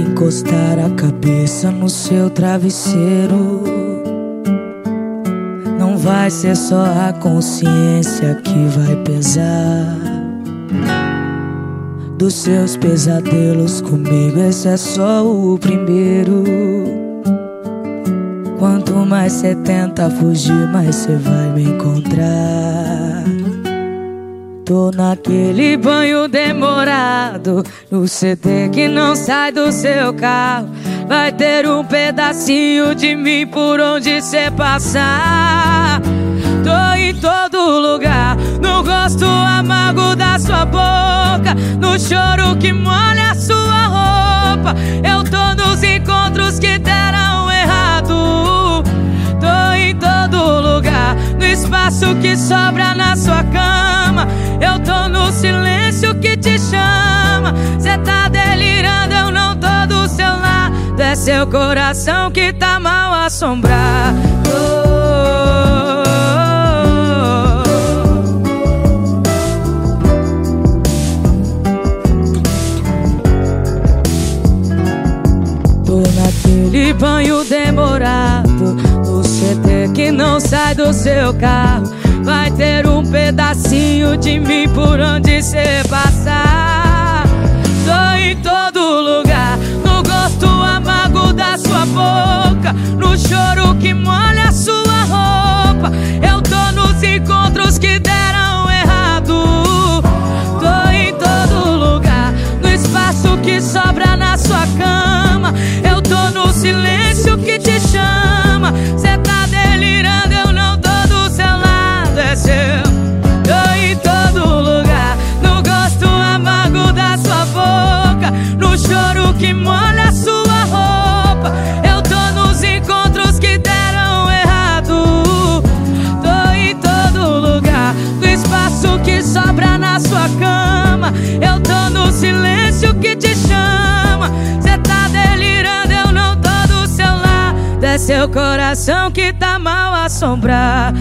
encostar a cabeça no seu travesseiro. Não vai ser só a consciência que vai pesar. Dos seus pesadelos comigo, esse é só o primeiro. Quanto mais cê tenta fugir, mais cê vai me encontrar. Tô naquele banho demorado No CT que não sai do seu carro. Vai ter um pedacinho de mim por onde cê passar. Tô em todo lugar No gosto amargo da sua boca. No choro que molha a sua roupa Eu tô nos encontros que deram errado. Tô em todo lugar No espaço que seu coração que tá mal assombrado. Tô naquele banho demorado No CT que não sai do seu carro Vai ter um pedacinho de mim por no choro que molha É seu coração que tá mal assombrado.